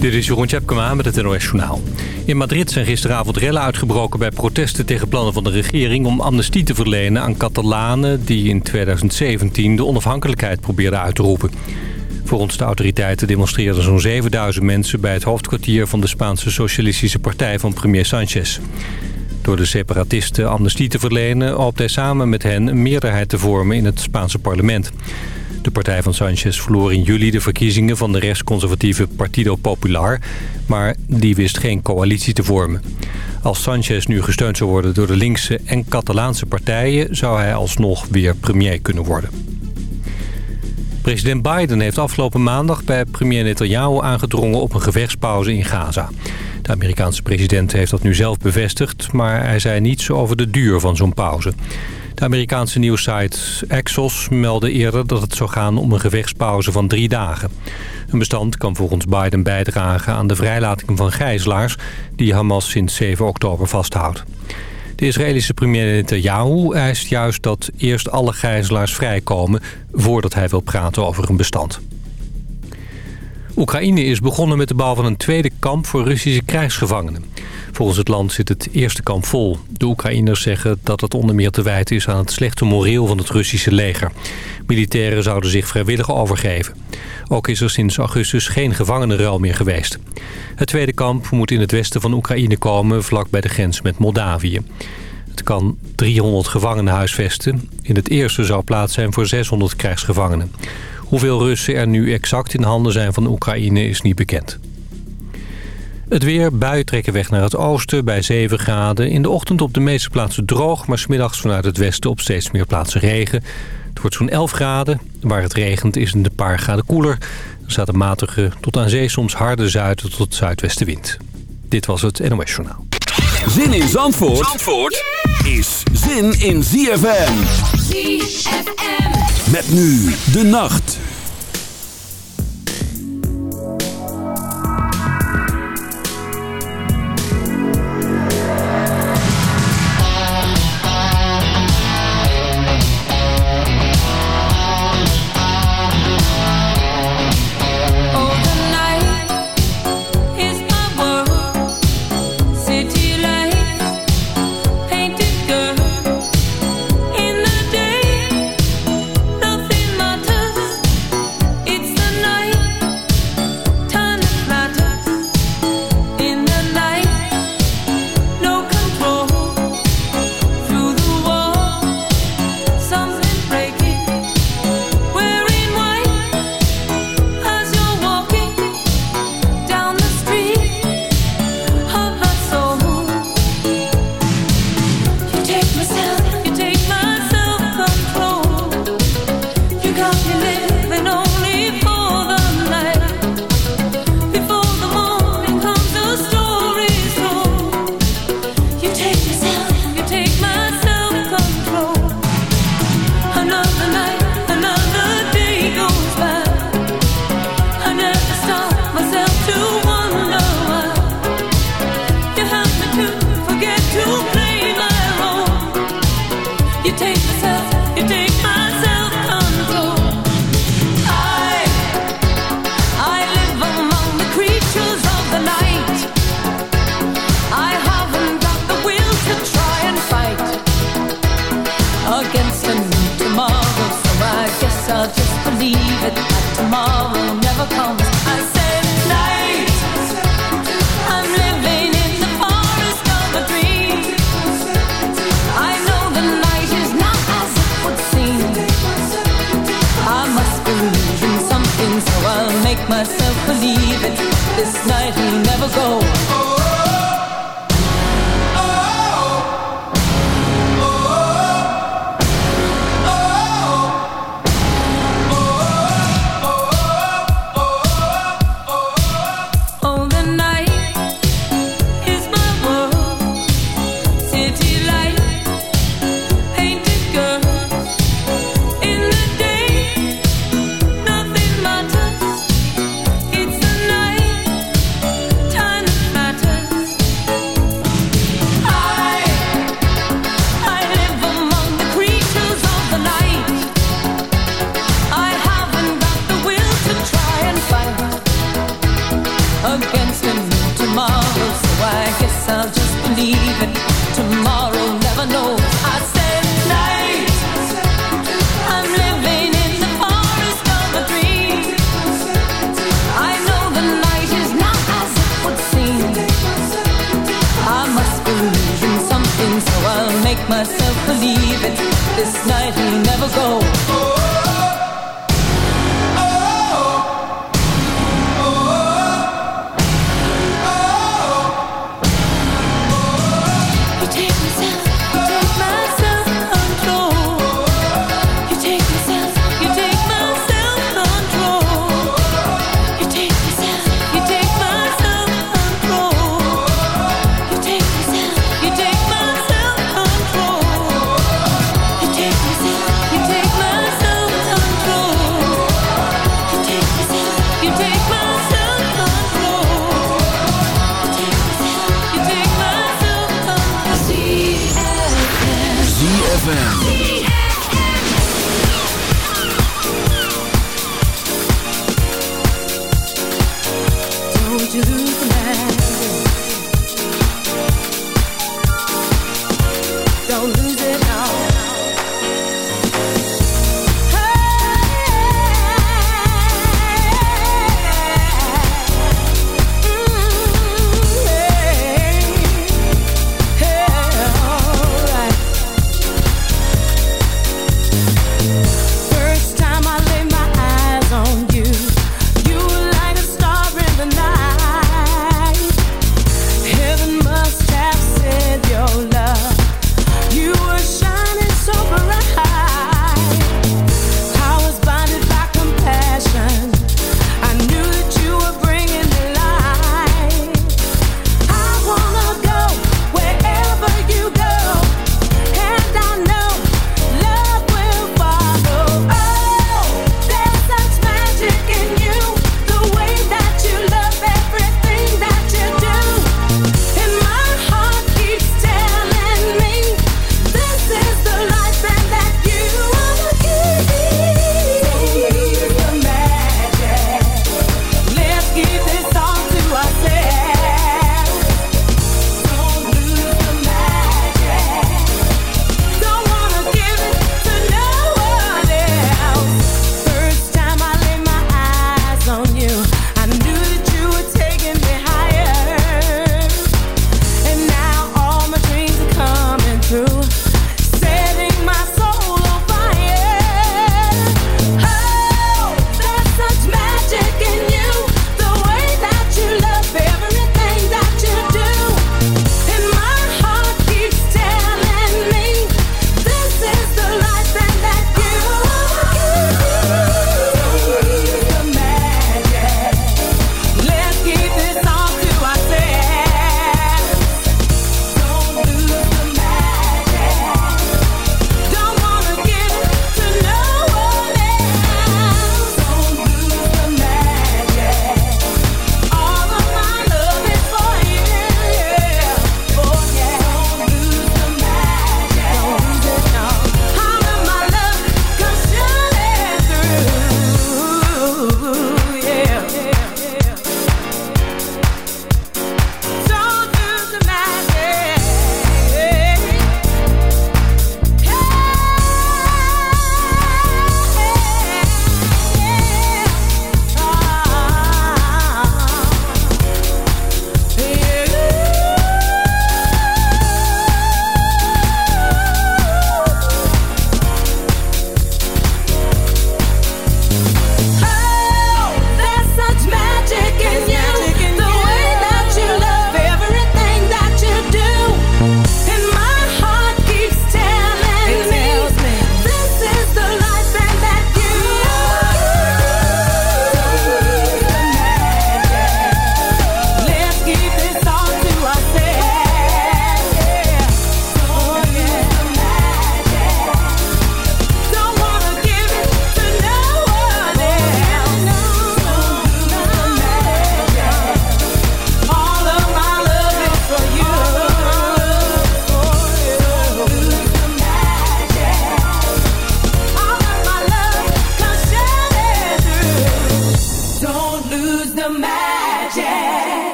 Dit is Jeroen Tjepkema met het NOS Journaal. In Madrid zijn gisteravond rellen uitgebroken bij protesten tegen plannen van de regering... om amnestie te verlenen aan Catalanen die in 2017 de onafhankelijkheid probeerden uit te roepen. Volgens de autoriteiten demonstreerden zo'n 7000 mensen... bij het hoofdkwartier van de Spaanse Socialistische Partij van premier Sanchez. Door de separatisten amnestie te verlenen... hoopt hij samen met hen een meerderheid te vormen in het Spaanse parlement. De partij van Sanchez verloor in juli de verkiezingen van de rechtsconservatieve Partido Popular... maar die wist geen coalitie te vormen. Als Sanchez nu gesteund zou worden door de linkse en Catalaanse partijen... zou hij alsnog weer premier kunnen worden. President Biden heeft afgelopen maandag bij premier Netanyahu aangedrongen op een gevechtspauze in Gaza. De Amerikaanse president heeft dat nu zelf bevestigd, maar hij zei niets over de duur van zo'n pauze. De Amerikaanse nieuwssite Exos meldde eerder dat het zou gaan om een gevechtspauze van drie dagen. Een bestand kan volgens Biden bijdragen aan de vrijlating van gijzelaars... die Hamas sinds 7 oktober vasthoudt. De Israëlische premier Netanyahu eist juist dat eerst alle gijzelaars vrijkomen... voordat hij wil praten over een bestand. Oekraïne is begonnen met de bouw van een tweede kamp voor Russische krijgsgevangenen. Volgens het land zit het eerste kamp vol. De Oekraïners zeggen dat het onder meer te wijten is aan het slechte moreel van het Russische leger. Militairen zouden zich vrijwillig overgeven. Ook is er sinds augustus geen gevangenenruil meer geweest. Het tweede kamp moet in het westen van Oekraïne komen, vlak bij de grens met Moldavië. Het kan 300 gevangenen huisvesten. In het eerste zou plaats zijn voor 600 krijgsgevangenen. Hoeveel Russen er nu exact in handen zijn van Oekraïne is niet bekend. Het weer, buien trekken weg naar het oosten bij 7 graden. In de ochtend op de meeste plaatsen droog, maar smiddags vanuit het westen op steeds meer plaatsen regen. Het wordt zo'n 11 graden. Waar het regent is het een paar graden koeler. Er staat een matige tot aan zee soms harde zuiden tot zuidwestenwind. Dit was het NOS Journaal. Zin in Zandvoort, Zandvoort is zin in ZFM. ZFM. Met nu de nacht.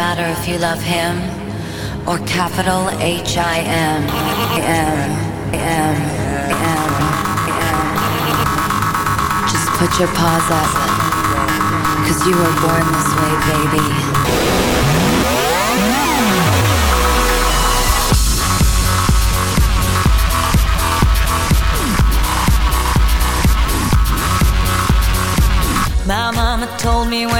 Matter if you love him or capital H I M M M M M. Just put your paws up, cause you were born this way, baby. Told me when